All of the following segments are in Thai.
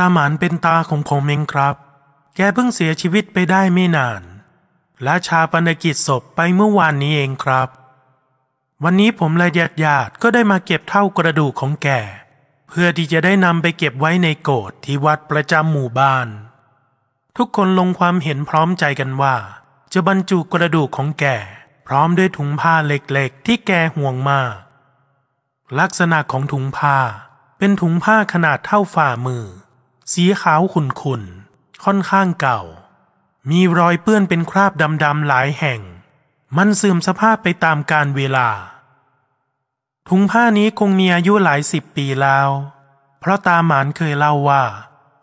ตาหมานเป็นตาของผมเองครับ แกเพิ่งเสียชีวิตไปได้ไม่นาน และชาปนกิจศพไปเมื่อวานนี้เองครับ วันนี้ผมและญาติญาติก็ได้มาเก็บเท่ากระดูกของแก เพื่อที่จะได้นำไปเก็บไว้ในโกดที่วัดประจำหมู่บ้าน ทุกคนลงความเห็นพร้อมใจกันว่า จะบรรจุกระดูกของแกพร้อมด้วยถุงผ้าเล็กๆ ที่แกห่วงมาก ลักษณะของถุงผ้าเป็นถุงผ้าขนาดเท่าฝ่ามือ สีขาวขุ่นๆ ค่อนข้างเก่า มีรอยเปื้อนเป็นคราบดำๆหลายแห่ง มันเสื่อมสภาพไปตามกาลเวลา ถุงผ้านี้คงมีอายุหลายสิบปีแล้ว เพราะตาหมานเคยเล่าว่า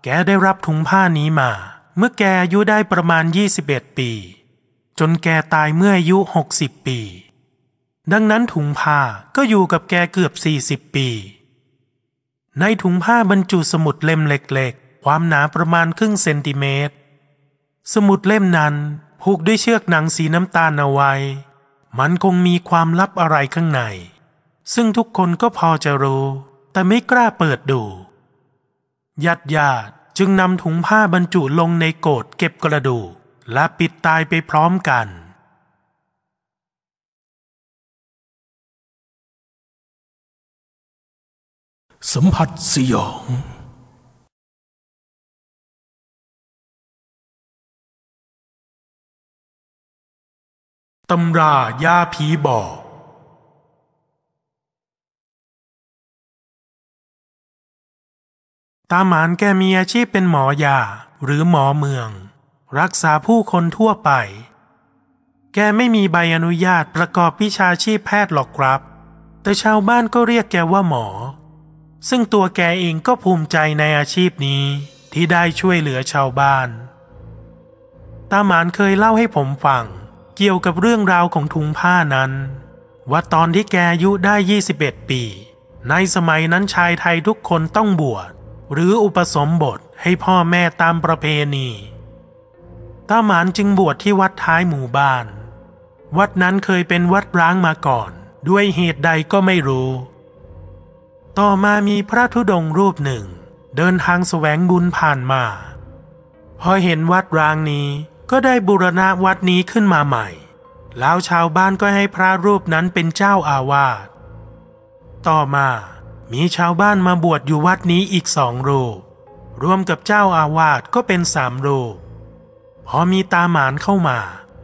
แกได้รับถุงผ้านี้มา เมื่อแกอายุได้ประมาณ 21 ปี จนแกตายเมื่ออายุ 60 ปี ดังนั้นถุงผ้าก็อยู่กับแกเกือบ 40 ปีในถุงผ้าบรรจุสมุดเล่มเล็ก ความหนาประมาณครึ่งเซนติเมตร สมุดเล่มนั้นผูกด้วยเชือกหนังสีน้ำตาลเอาไว้ มันคงมีความลับอะไรข้างใน ซึ่งทุกคนก็พอจะรู้ แต่ไม่กล้าเปิดดูญาติญาติจึงนำถุงผ้าบรรจุลงในโกดเก็บกระดูกและปิดตายไปพร้อมกัน สัมผัสสยอง ตำรายาผีบอกตาหมานแกมีอาชีพเป็นหมอยาหรือหมอเมือง รักษาผู้คนทั่วไป แกไม่มีใบอนุญาตประกอบวิชาชีพแพทย์หรอกครับ แต่ชาวบ้านก็เรียกแกว่าหมอ ซึ่งตัวแกเองก็ภูมิใจในอาชีพนี้ที่ได้ช่วยเหลือชาวบ้าน ตาหมานเคยเล่าให้ผมฟัง เกี่ยวกับเรื่องราวของถุงผ้านั้น ว่าตอนที่แกอายุได้ 21 ปี ในสมัยนั้นชายไทยทุกคนต้องบวชหรืออุปสมบทให้พ่อแม่ตามประเพณีตาหมานจึงบวชที่วัดท้ายหมู่บ้าน วัดนั้นเคยเป็นวัดร้างมาก่อน ด้วยเหตุใดก็ไม่รู้ ต่อมามีพระธุดงรูปหนึ่ง เดินทางแสวงบุญผ่านมา พอเห็นวัดร้างนี้ ก็ได้บูรณะวัดนี้ขึ้นมาใหม่ แล้วชาวบ้านก็ให้พระรูปนั้นเป็นเจ้าอาวาส ต่อมามีชาวบ้านมาบวชอยู่วัดนี้อีกสองรูป รวมกับเจ้าอาวาสก็เป็นสามรูป พอมีตาหมานเข้ามา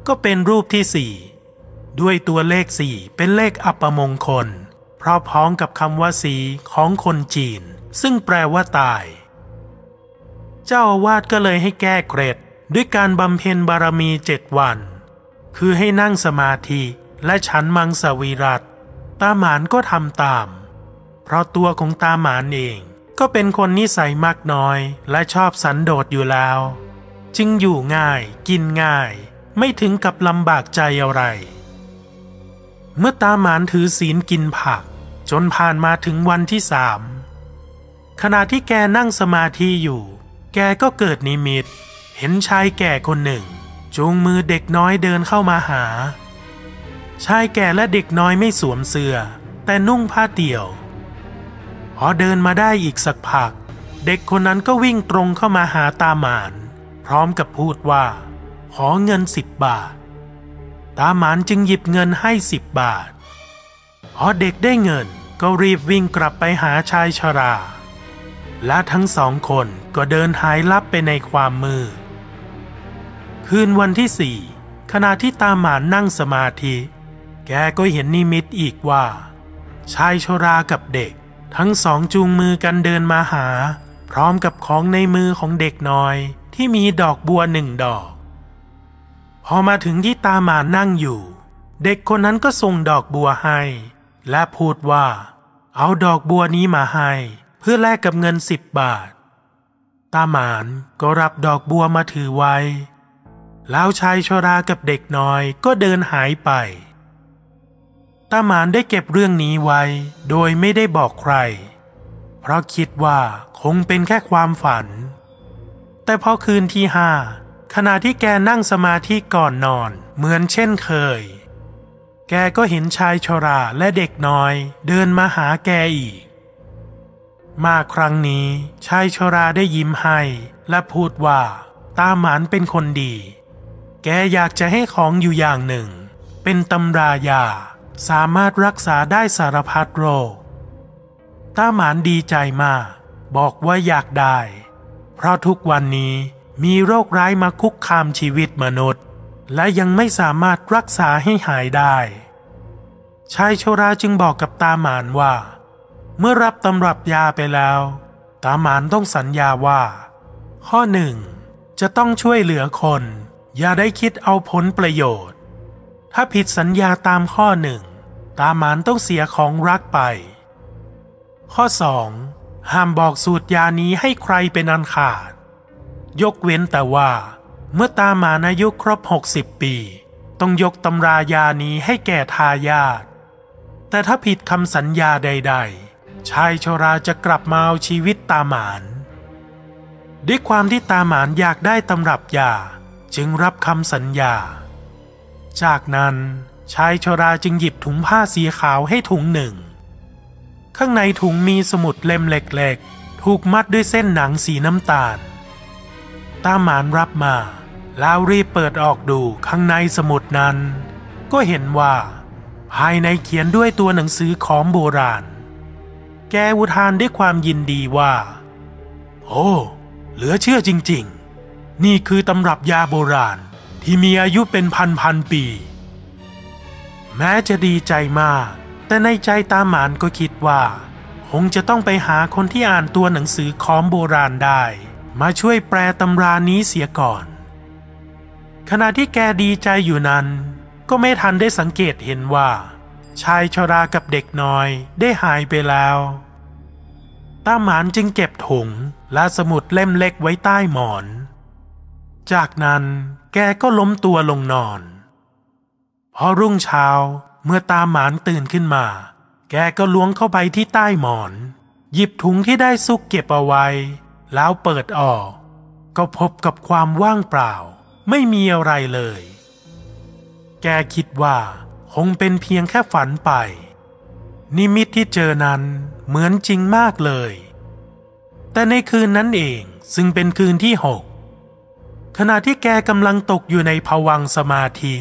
ก็เป็นรูปที่สี่ ด้วยตัวเลขสี่เป็นเลขอัปมงคล เพราะพ้องกับคำว่าสีของคนจีน ซึ่งแปลว่าตาย เจ้าอาวาสก็เลยให้แก้เกรด ด้วยการบำเพ็ญบารมีเจ็ดวัน คือให้นั่งสมาธิและฉันมังสวิรัตตาหมานก็ทำตาม เพราะตัวของตาหมานเองก็เป็นคนนิสัยมากน้อยและชอบสันโดษอยู่แล้ว จึงอยู่ง่ายกินง่าย ไม่ถึงกับลำบากใจอะไร เมื่อตาหมานถือศีลกินผัก จนผ่านมาถึงวันที่สามขณะที่แกนั่งสมาธิอยู่ แกก็เกิดนิมิต เห็นชายแก่คนหนึ่ง จูงมือเด็กน้อยเดินเข้ามาหา ชายแก่และเด็กน้อยไม่สวมเสื้อ แต่นุ่งผ้าเตี่ยว พอเดินมาได้อีกสักพัก เด็กคนนั้นก็วิ่งตรงเข้ามาหาตาหมาน พร้อมกับพูดว่า ขอเงินสิบบาท ตาหมานจึงหยิบเงินให้สิบบาท พอเด็กได้เงินก็รีบวิ่งกลับไปหาชายชรา และทั้งสองคนก็เดินหายลับไปในความมืด คืนวันที่สี่ขณะที่ตาหมานั่งสมาธิ แกก็เห็นนิมิตอีกว่า ชายชรากับเด็ก ทั้งสองจูงมือกันเดินมาหา พร้อมกับของในมือของเด็กน้อยที่มีดอกบัวหนึ่งดอก พอมาถึงที่ตาหมานั่งอยู่ เด็กคนนั้นก็ส่งดอกบัวให้ และพูดว่า เอาดอกบัวนี้มาให้ เพื่อแลกกับเงินสิบบาท ตาหมานก็รับดอกบัวมาถือไว้ แล้วชายชรากับเด็กน้อยก็เดินหายไปตาหมานได้เก็บเรื่องนี้ไว้ โดยไม่ได้บอกใคร เพราะคิดว่าคงเป็นแค่ความฝัน แต่พอคืนที่ห้าขณะที่แกนั่งสมาธิก่อนนอนเหมือนเช่นเคย แกก็เห็นชายชราและเด็กน้อย เดินมาหาแกอีก มาครั้งนี้ชายชราได้ยิ้มให้และพูดว่าตาหมานเป็นคนดี แกอยากจะให้ของอยู่อย่างหนึ่ง เป็นตำรายา สามารถรักษาได้สารพัดโรคตาหมานดีใจมาก บอกว่าอยากได้ เพราะทุกวันนี้มีโรคร้ายมาคุกคามชีวิตมนุษย์ และยังไม่สามารถรักษาให้หายได้ ชายโชราจึงบอกกับตาหมานว่า เมื่อรับตำรับยาไปแล้ว ตาหมานต้องสัญญาว่า ข้อหนึ่งจะต้องช่วยเหลือคน อย่าได้คิดเอาผลประโยชน์ ถ้าผิดสัญญาตามข้อหนึ่ง ตาหมานต้องเสียของรักไป ข้อสองห้ามบอกสูตรยานี้ให้ใครเป็นอันขาด ยกเว้นแต่ว่า เมื่อตาหมานอายุครบ 60 ปี ต้องยกตำรายานี้ให้แก่ทายาท แต่ถ้าผิดคำสัญญาใด ๆ ชายชราจะกลับมาเอาชีวิตตาหมาน ด้วยความที่ตาหมานอยากได้ตำรับยา จึงรับคำสัญญา จากนั้นชายชราจึงหยิบถุงผ้าสีขาวให้ถุงหนึ่ง ข้างในถุงมีสมุดเล่มเล็กๆ ถูกมัดด้วยเส้นหนังสีน้ำตาล ตาหมานรับมาแล้วรีบเปิดออกดูข้างในสมุดนั้น ก็เห็นว่า ภายในเขียนด้วยตัวหนังสือของโบราณ แกอุทานด้วยความยินดีว่า โอ้ เหลือเชื่อจริง ๆ นี่คือตำรับยาโบราณที่มีอายุเป็นพันพันปี แม้จะดีใจมาก แต่ในใจตาหมานก็คิดว่า คงจะต้องไปหาคนที่อ่านตัวหนังสือของโบราณได้ มาช่วยแปลตำรานี้เสียก่อน ขณะที่แกดีใจอยู่นั้น ก็ไม่ทันได้สังเกตเห็นว่า ชายชรากับเด็กน้อยได้หายไปแล้วตาหมานจึงเก็บถุงและสมุดเล่มเล็กไว้ใต้หมอน จากนั้นแกก็ล้มตัวลงนอน พอรุ่งเช้าเมื่อตาหมานตื่นขึ้นมา แกก็ล้วงเข้าไปที่ใต้หมอน หยิบถุงที่ได้ซุกเก็บเอาไว้ แล้วเปิดออก ก็พบกับความว่างเปล่า ไม่มีอะไรเลย แกคิดว่า คงเป็นเพียงแค่ฝันไป นิมิตที่เจอนั้นเหมือนจริงมากเลย แต่ในคืนนั้นเองซึ่งเป็นคืนที่หก ขณะที่แกกำลังตกอยู่ในภวังสมาธิ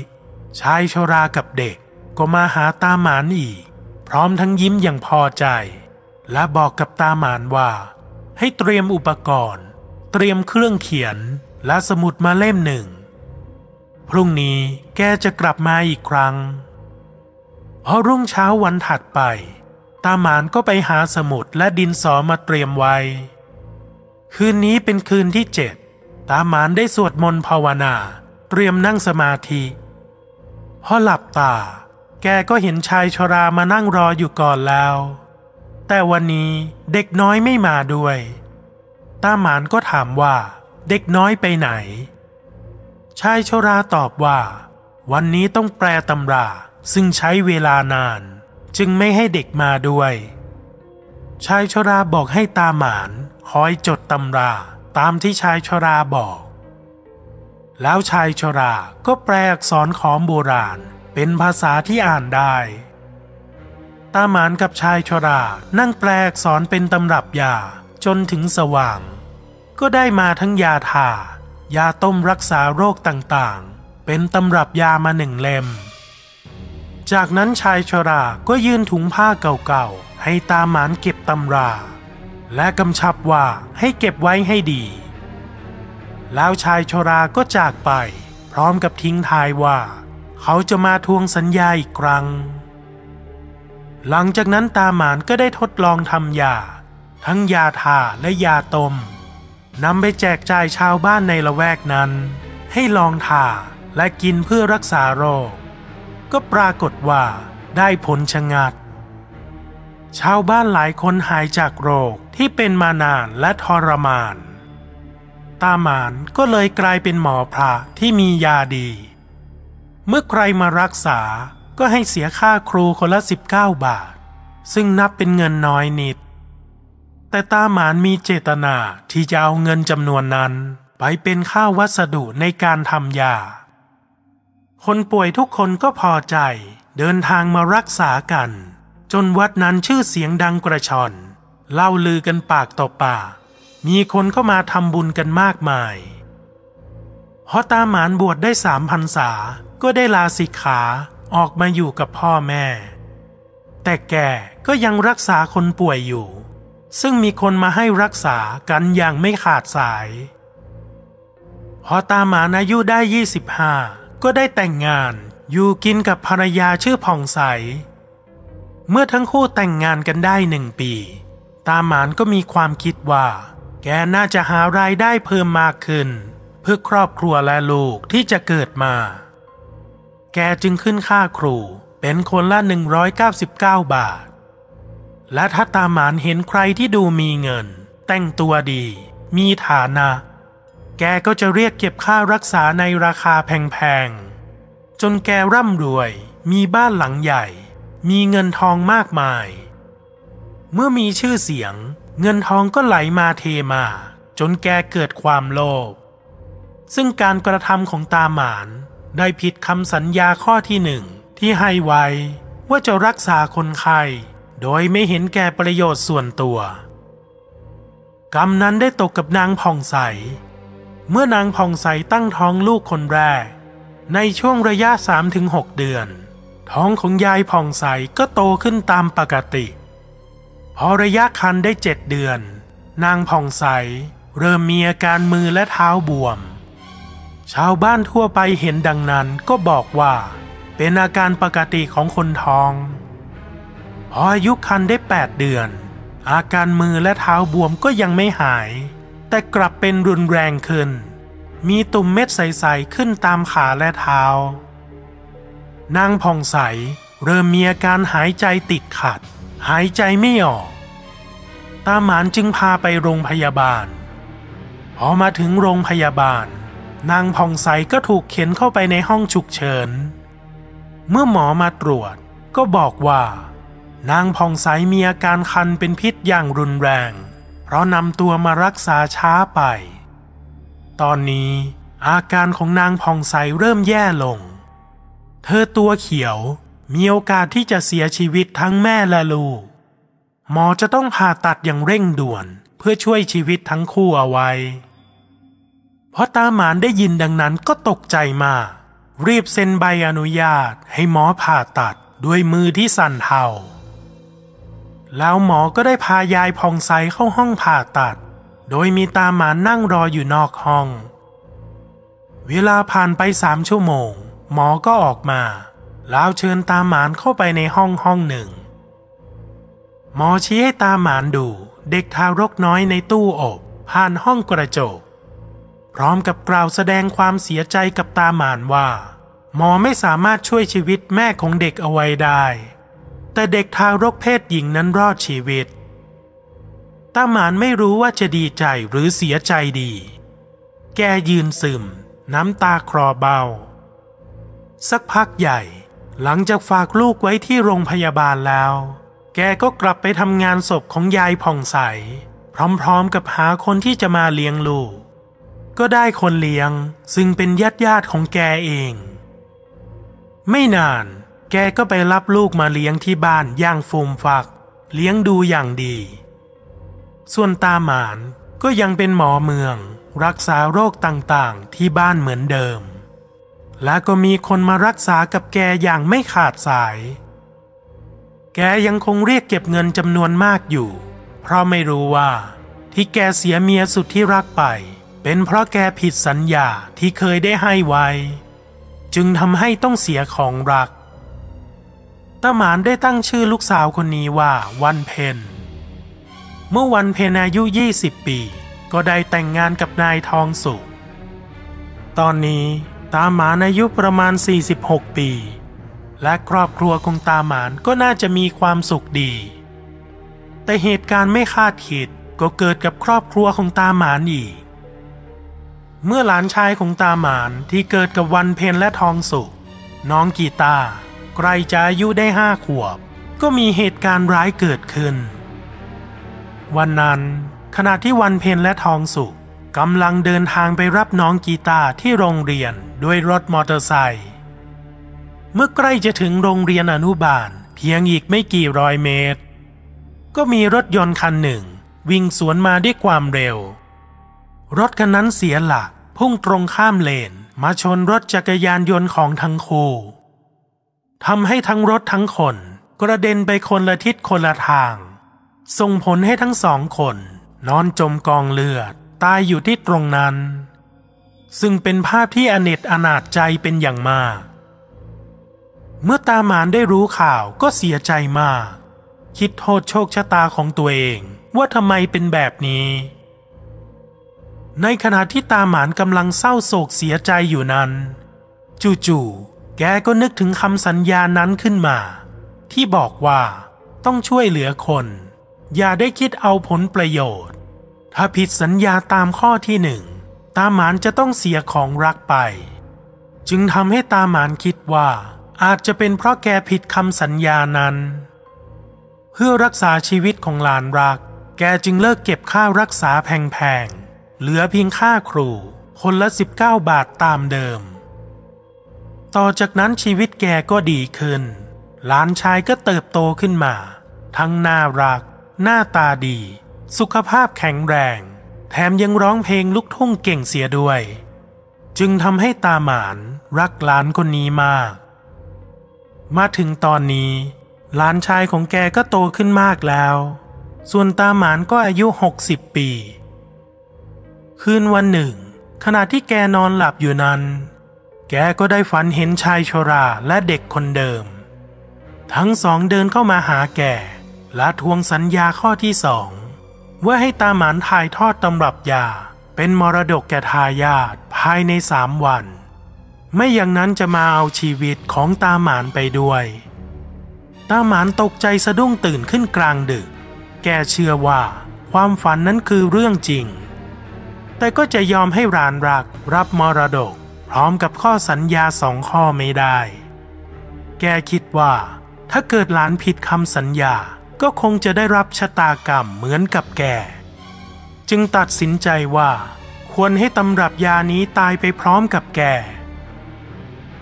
ชายชรากับเด็กก็มาหาตาหมานอีก พร้อมทั้งยิ้มอย่างพอใจ และบอกกับตาหมานว่า ให้เตรียมอุปกรณ์ เตรียมเครื่องเขียนและสมุดมาเล่มหนึ่ง พรุ่งนี้แกจะกลับมาอีกครั้งพอรุ่งเช้าวันถัดไป ตาหมานก็ไปหาสมุดและดินสอมาเตรียมไว้ คืนนี้เป็นคืนที่เจ็ด ตาหมานได้สวดมนต์ภาวนา เตรียมนั่งสมาธิพอหลับตา แกก็เห็นชายชรามานั่งรออยู่ก่อนแล้ว แต่วันนี้เด็กน้อยไม่มาด้วย ตาหมานก็ถามว่า เด็กน้อยไปไหน ชายชราตอบว่า วันนี้ต้องแปลตำรา ซึ่งใช้เวลานาน จึงไม่ให้เด็กมาด้วย ชายชราบอกให้ตาหมานคอยจดตำรา ตามที่ชายชราบอก แล้วชายชราก็แปลอักษรของโบราณเป็นภาษาที่อ่านได้ ตาหมานกับชายชรานั่งแปลอักษรเป็นตำรับยาจนถึงสว่าง ก็ได้มาทั้งยาทายาต้มรักษาโรคต่างๆ เป็นตำรับยามาหนึ่งเล่ม จากนั้นชายชราก็ยื่นถุงผ้าเก่าๆ ให้ตาหมานเก็บตำรา และกำชับว่าให้เก็บไว้ให้ดี แล้วชายชราก็จากไป พร้อมกับทิ้งทายว่า เขาจะมาทวงสัญญาอีกครั้ง หลังจากนั้นตาหมานก็ได้ทดลองทำยา ทั้งยาทาและยาต้มนำไปแจกจ่ายชาวบ้านในละแวกนั้น ให้ลองทาและกินเพื่อรักษาโรค ก็ปรากฏว่าได้ผลชะงัด ชาวบ้านหลายคนหายจากโรคที่เป็นมานานและทรมาน ตาหมานก็เลยกลายเป็นหมอพระที่มียาดี เมื่อใครมารักษาก็ให้เสียค่าครูคนละ 19 บาท ซึ่งนับเป็นเงินน้อยนิด แต่ตาหมานมีเจตนาที่จะเอาเงินจำนวนนั้นไปเป็นค่าวัสดุในการทำยา คนป่วยทุกคนก็พอใจเดินทางมารักษากัน จนวัดนั้นชื่อเสียงดังกระชอน เล่าลือกันปากต่อปาก มีคนเข้ามาทำบุญกันมากมายพอตาหมานบวชได้สามพรรษา ก็ได้ลาสิกขาออกมาอยู่กับพ่อแม่ แต่แกก็ยังรักษาคนป่วยอยู่ ซึ่งมีคนมาให้รักษากันอย่างไม่ขาดสายพอตาหมานอายุได้ 25 ก็ได้แต่งงานอยู่กินกับภรรยาชื่อผ่องใส เมื่อทั้งคู่แต่งงานกันได้หนึ่งปี ตาหมานก็มีความคิดว่า แกน่าจะหารายได้เพิ่มมากขึ้น เพื่อครอบครัวและลูกที่จะเกิดมา แกจึงขึ้นค่าครูเป็นคนละ 199 บาท และถ้าตาหมานเห็นใครที่ดูมีเงิน แต่งตัวดี มีฐานะ แกก็จะเรียกเก็บค่ารักษาในราคาแพงๆ จนแกร่ำรวย มีบ้านหลังใหญ่ มีเงินทองมากมาย เมื่อมีชื่อเสียง เงินทองก็ไหลมาเทมา จนแกเกิดความโลภซึ่งการกระทำของตาหมานได้ผิดคำสัญญาข้อที่หนึ่งที่ให้ไว้ว่าจะรักษาคนไข้โดยไม่เห็นแก่ประโยชน์ส่วนตัว กรรมนั้นได้ตกกับนางผ่องใส เมื่อนางผ่องใสตั้งท้องลูกคนแรก ในช่วงระยะ 3-6 เดือน ท้องของยายผ่องใสก็โตขึ้นตามปกติ พอระยะคันได้เจ็ดเดือน นางผ่องใสเริ่มมีอาการมือและเท้าบวม ชาวบ้านทั่วไปเห็นดังนั้นก็บอกว่า เป็นอาการปกติของคนท้อง พออายุคันได้ 8 เดือน อาการมือและเท้าบวมก็ยังไม่หาย แต่กลับเป็นรุนแรงขึ้น มีตุ่มเม็ดใสๆขึ้นตามขาและเท้า นางผ่องใส เริ่มมีอาการหายใจติดขัด หายใจไม่ออก ตาหมานจึงพาไปโรงพยาบาล พอมาถึงโรงพยาบาล นางผ่องใสก็ถูกเข็นเข้าไปในห้องฉุกเฉิน เมื่อหมอมาตรวจก็บอกว่า นางผ่องใสมีอาการคันเป็นพิษอย่างรุนแรง เพราะนำตัวมารักษาช้าไป ตอนนี้อาการของนางผ่องใสเริ่มแย่ลง เธอตัวเขียว มีโอกาสที่จะเสียชีวิตทั้งแม่และลูก หมอจะต้องผ่าตัดอย่างเร่งด่วนเพื่อช่วยชีวิตทั้งคู่เอาไว้เพราะตาหมานได้ยินดังนั้นก็ตกใจมาก รีบเซ็นใบอนุญาตให้หมอผ่าตัดด้วยมือที่สั่นเทาแล้วหมอก็ได้พายายพองใสเข้าห้องผ่าตัด โดยมีตาหมานนั่งรออยู่นอกห้อง เวลาผ่านไปสามชั่วโมง หมอก็ออกมา แล้วเชิญตาหมานเข้าไปในห้องห้องหนึ่ง หมอชี้ให้ตาหมานดูเด็กทารกน้อยในตู้อบผ่านห้องกระจก พร้อมกับกล่าวแสดงความเสียใจกับตาหมานว่า หมอไม่สามารถช่วยชีวิตแม่ของเด็กเอาไว้ได้ แต่เด็กทารกเพศหญิงนั้นรอดชีวิตตาหมานไม่รู้ว่าจะดีใจหรือเสียใจดี แกยืนซึม น้ำตาคลอเบา สักพักใหญ่ หลังจากฝากลูกไว้ที่โรงพยาบาลแล้ว แกก็กลับไปทำงานศพของยายผ่องใส พร้อมๆกับหาคนที่จะมาเลี้ยงลูก ก็ได้คนเลี้ยงซึ่งเป็นญาติญาติของแกเอง ไม่นาน แกก็ไปรับลูกมาเลี้ยงที่บ้านอย่างฟูมฟัก เลี้ยงดูอย่างดี ส่วนตาหมานก็ยังเป็นหมอเมือง รักษาโรคต่างๆที่บ้านเหมือนเดิม และก็มีคนมารักษากับแกอย่างไม่ขาดสาย แกยังคงเรียกเก็บเงินจำนวนมากอยู่ เพราะไม่รู้ว่า ที่แกเสียเมียสุดที่รักไป เป็นเพราะแกผิดสัญญาที่เคยได้ให้ไว้ จึงทำให้ต้องเสียของรักตาหมานได้ตั้งชื่อลูกสาวคนนี้ว่าวันเพนเมื่อวันเพนอายุ 20 ปี ก็ได้แต่งงานกับนายทองสุข ตอนนี้ ตาหมานอายุประมาณ 46 ปี และครอบครัวของตาหมานก็น่าจะมีความสุขดี แต่เหตุการณ์ไม่คาดคิดก็เกิดกับครอบครัวของตาหมานอีก เมื่อหลานชายของตาหมานที่เกิดกับวันเพนและทองสุข น้องกีตาใกล้จะอายุได้ห้าขวบ ก็มีเหตุการณ์ร้ายเกิดขึ้น วันนั้นขณะที่วันเพนและทองสุข กำลังเดินทางไปรับน้องกีตาร์ที่โรงเรียนด้วยรถมอเตอร์ไซค์เมื่อใกล้จะถึงโรงเรียนอนุบาลเพียงอีกไม่กี่ร้อยเมตร ก็มีรถยนต์คันหนึ่ง วิ่งสวนมาด้วยความเร็ว รถคันนั้นเสียหลักพุ่งตรงข้ามเลนมาชนรถจักรยานยนต์ของทั้งคู่ทำให้ทั้งรถทั้งคนกระเด็นไปคนละทิศคนละทาง ส่งผลให้ทั้งสองคน นอนจมกองเลือด ตายอยู่ที่ตรงนั้น ซึ่งเป็นภาพที่อเนจอนาจใจเป็นอย่างมาก เมื่อตาหมานได้รู้ข่าวก็เสียใจมาก คิดโทษโชคชะตาของตัวเองว่าทำไมเป็นแบบนี้ ในขณะที่ตาหมานกำลังเศร้าโศกเสียใจอยู่นั้น จู่ๆแกก็นึกถึงคำสัญญานั้นขึ้นมา ที่บอกว่าต้องช่วยเหลือคน อย่าได้คิดเอาผลประโยชน์ ถ้าผิดสัญญาตามข้อที่หนึ่งตาหมานจะต้องเสียของรักไป จึงทำให้ตาหมานคิดว่า อาจจะเป็นเพราะแกผิดคำสัญญานั้น เพื่อรักษาชีวิตของหลานรัก แกจึงเลิกเก็บค่ารักษาแพงๆ เหลือเพียงค่าครู คนละ 19 บาทตามเดิม ต่อจากนั้นชีวิตแกก็ดีขึ้น หลานชายก็เติบโตขึ้นมา ทั้งน่ารัก หน้าตาดี สุขภาพแข็งแรง แถมยังร้องเพลงลูกทุ่งเก่งเสียด้วย จึงทำให้ตาหมานรักหลานคนนี้มาก มาถึงตอนนี้ หลานชายของแกก็โตขึ้นมากแล้ว ส่วนตาหมานก็อายุ 60 ปี คืนวันหนึ่ง ขณะที่แกนอนหลับอยู่นั้น แกก็ได้ฝันเห็นชายชราและเด็กคนเดิม ทั้งสองเดินเข้ามาหาแกและทวงสัญญาข้อที่สอง ว่าให้ตาหมานถ่ายทอดตำรับยา เป็นมรดกแก่ทายาทภายในสามวัน ไม่อย่างนั้นจะมาเอาชีวิตของตาหมานไปด้วย ตาหมานตกใจสะดุ้งตื่นขึ้นกลางดึก แกเชื่อว่าความฝันนั้นคือเรื่องจริง แต่ก็จะยอมให้รานรักรับมรดก พร้อมกับข้อสัญญาสองข้อไม่ได้ แกคิดว่าถ้าเกิดหลานผิดคำสัญญา ก็คงจะได้รับชะตากรรมเหมือนกับแก จึงตัดสินใจว่า ควรให้ตำรับยานี้ตายไปพร้อมกับแก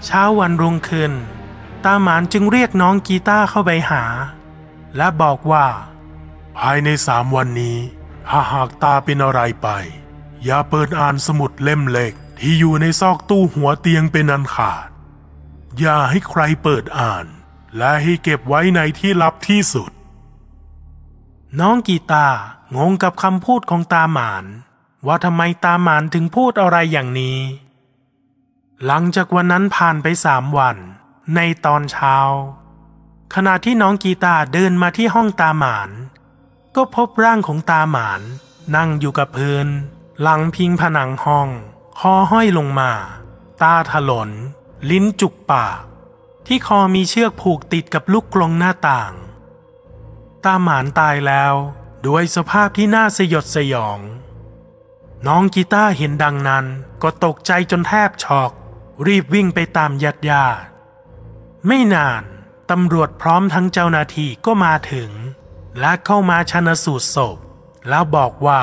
เช้าวันรุ่งขึ้น ตาหมานจึงเรียกน้องกีตาร์เข้าไปหา และบอกว่า ภายในสามวันนี้ถ้าหากตาเป็นอะไรไป อย่าเปิดอ่านสมุดเล่มเล็กที่อยู่ในซอกตู้หัวเตียงเป็นอันขาด อย่าให้ใครเปิดอ่าน และให้เก็บไว้ในที่ลับที่สุด น้องกีตางงกับคำพูดของตาหมาน ว่าทำไมตาหมานถึงพูดอะไรอย่างนี้ หลังจากวันนั้นผ่านไปสามวัน ในตอนเช้า ขณะที่น้องกีตาเดินมาที่ห้องตาหมาน ก็พบร่างของตาหมาน นั่งอยู่กับพื้น หลังพิงผนังห้อง คอห้อยลงมา ตาถลน ลิ้นจุกปาก ที่คอมีเชือกผูกติดกับลูกกรงหน้าต่าง ตาหมานตายแล้วด้วยสภาพที่น่าสยดสยอง น้องกีตาร์เห็นดังนั้นก็ตกใจจนแทบช็อก รีบวิ่งไปตามญาติญาติไม่นานตำรวจพร้อมทั้งเจ้าหน้าที่ก็มาถึง และเข้ามาชนสูตรศพ แล้วบอกว่า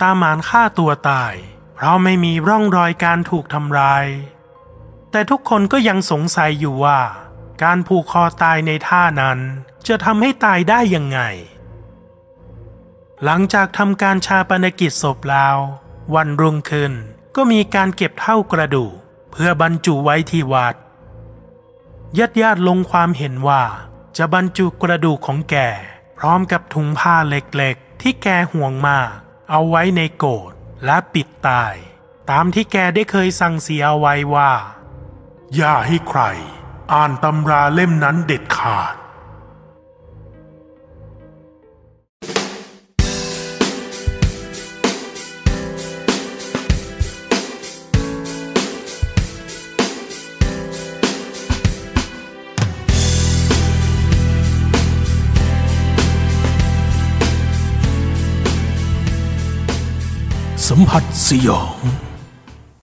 ตาหมานฆ่าตัวตาย เพราะไม่มีร่องรอยการถูกทำร้าย แต่ทุกคนก็ยังสงสัยอยู่ว่า การผูกคอตายในท่านั้น จะทำให้ตายได้ยังไง หลังจากทำการชาปนกิจศพแล้ว วันรุ่งขึ้นก็มีการเก็บเท่ากระดูกเพื่อบรรจุไว้ที่วัดญาติญาติลงความเห็นว่า จะบรรจุกระดูกของแกพร้อมกับถุงผ้าเล็กๆ ที่แกห่วงมาก เอาไว้ในโกดและปิดตาย ตามที่แกได้เคยสั่งเสียเอาไว้ว่า อย่าให้ใคร อ่านตำราเล่มนั้นเด็ดขาด สัมผัสสยอง